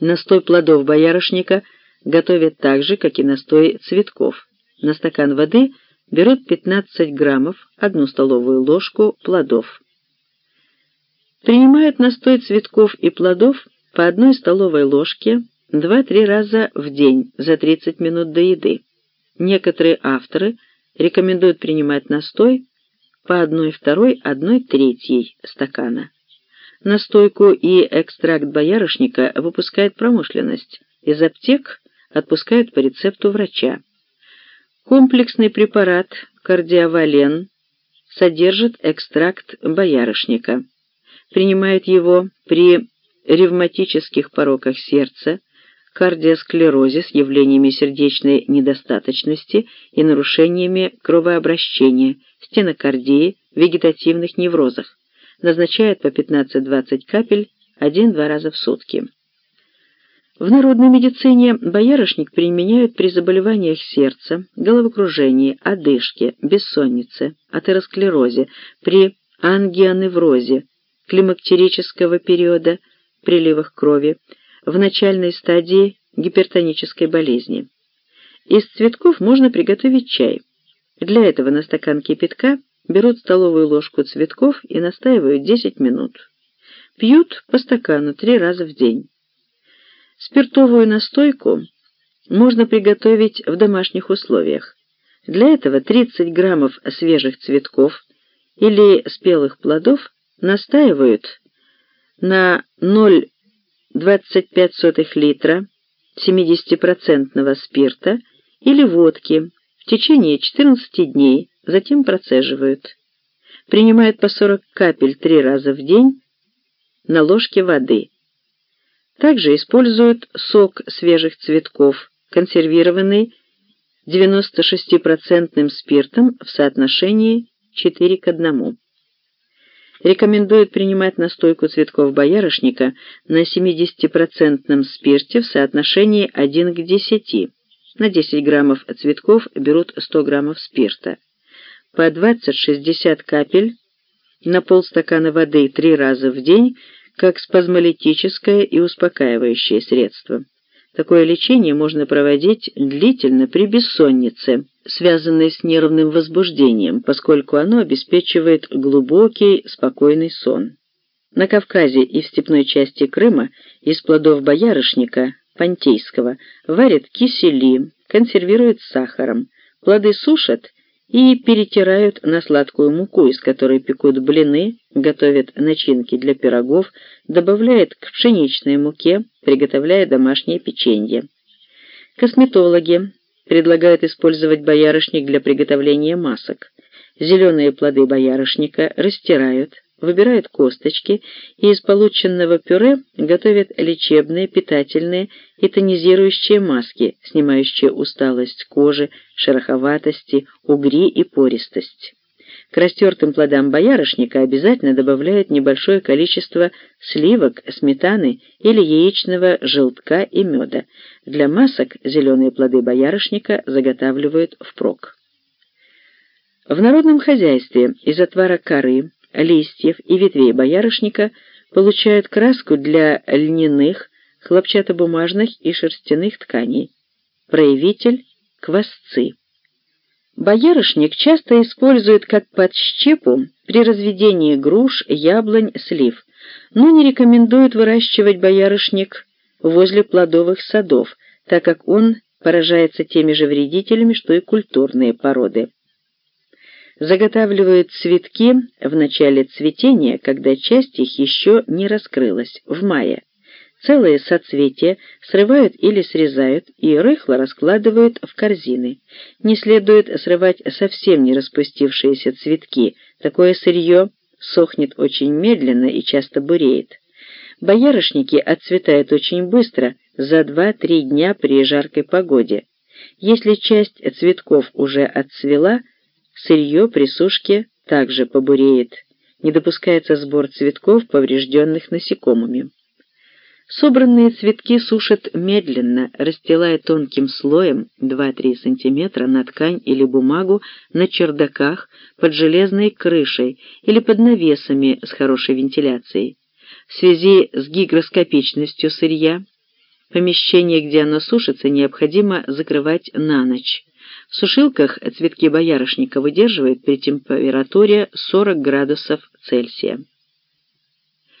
Настой плодов боярышника готовят так же, как и настой цветков. На стакан воды берут 15 граммов, одну столовую ложку плодов. Принимают настой цветков и плодов по одной столовой ложке 2-3 раза в день за 30 минут до еды. Некоторые авторы рекомендуют принимать настой по 1-2, 1-3 стакана. Настойку и экстракт боярышника выпускает промышленность. Из аптек отпускают по рецепту врача. Комплексный препарат кардиовален содержит экстракт боярышника. Принимают его при ревматических пороках сердца, кардиосклерозе с явлениями сердечной недостаточности и нарушениями кровообращения, стенокардии, вегетативных неврозах. Назначают по 15-20 капель один-два раза в сутки. В народной медицине боярышник применяют при заболеваниях сердца, головокружении, одышке, бессоннице, атеросклерозе, при ангионеврозе, климактерического периода, приливах крови, в начальной стадии гипертонической болезни. Из цветков можно приготовить чай. Для этого на стакан кипятка берут столовую ложку цветков и настаивают 10 минут. Пьют по стакану три раза в день. Спиртовую настойку можно приготовить в домашних условиях. Для этого 30 граммов свежих цветков или спелых плодов настаивают на 0 0,25 литра 70% спирта или водки в течение 14 дней, затем процеживают. Принимают по 40 капель 3 раза в день на ложке воды. Также используют сок свежих цветков, консервированный 96% спиртом в соотношении 4 к 1 рекомендует принимать настойку цветков боярышника на 70% спирте в соотношении 1 к 10. На 10 граммов цветков берут 100 граммов спирта. По 20-60 капель на полстакана воды три раза в день как спазмолитическое и успокаивающее средство. Такое лечение можно проводить длительно при бессоннице, связанной с нервным возбуждением, поскольку оно обеспечивает глубокий, спокойный сон. На Кавказе и в степной части Крыма из плодов боярышника, пантейского, варят кисели, консервируют сахаром, плоды сушат и перетирают на сладкую муку, из которой пекут блины, готовят начинки для пирогов, добавляют к пшеничной муке, приготовляя домашнее печенье. Косметологи предлагают использовать боярышник для приготовления масок. Зеленые плоды боярышника растирают, выбирают косточки и из полученного пюре готовят лечебные, питательные и тонизирующие маски, снимающие усталость кожи, шероховатости, угри и пористость. К растертым плодам боярышника обязательно добавляют небольшое количество сливок, сметаны или яичного желтка и меда. Для масок зеленые плоды боярышника заготавливают впрок. В народном хозяйстве из отвара коры, листьев и ветвей боярышника получают краску для льняных, хлопчатобумажных и шерстяных тканей. Проявитель – квасцы. Боярышник часто используют как подщепу при разведении груш, яблонь, слив, но не рекомендуют выращивать боярышник возле плодовых садов, так как он поражается теми же вредителями, что и культурные породы заготавливают цветки в начале цветения, когда часть их еще не раскрылась, в мае. Целые соцветия срывают или срезают и рыхло раскладывают в корзины. Не следует срывать совсем не распустившиеся цветки, такое сырье сохнет очень медленно и часто буреет. Боярышники отцветают очень быстро, за 2-3 дня при жаркой погоде. Если часть цветков уже отцвела – Сырье при сушке также побуреет. Не допускается сбор цветков, поврежденных насекомыми. Собранные цветки сушат медленно, расстилая тонким слоем 2-3 см на ткань или бумагу на чердаках, под железной крышей или под навесами с хорошей вентиляцией. В связи с гигроскопичностью сырья Помещение, где оно сушится, необходимо закрывать на ночь. В сушилках цветки боярышника выдерживают при температуре 40 градусов Цельсия.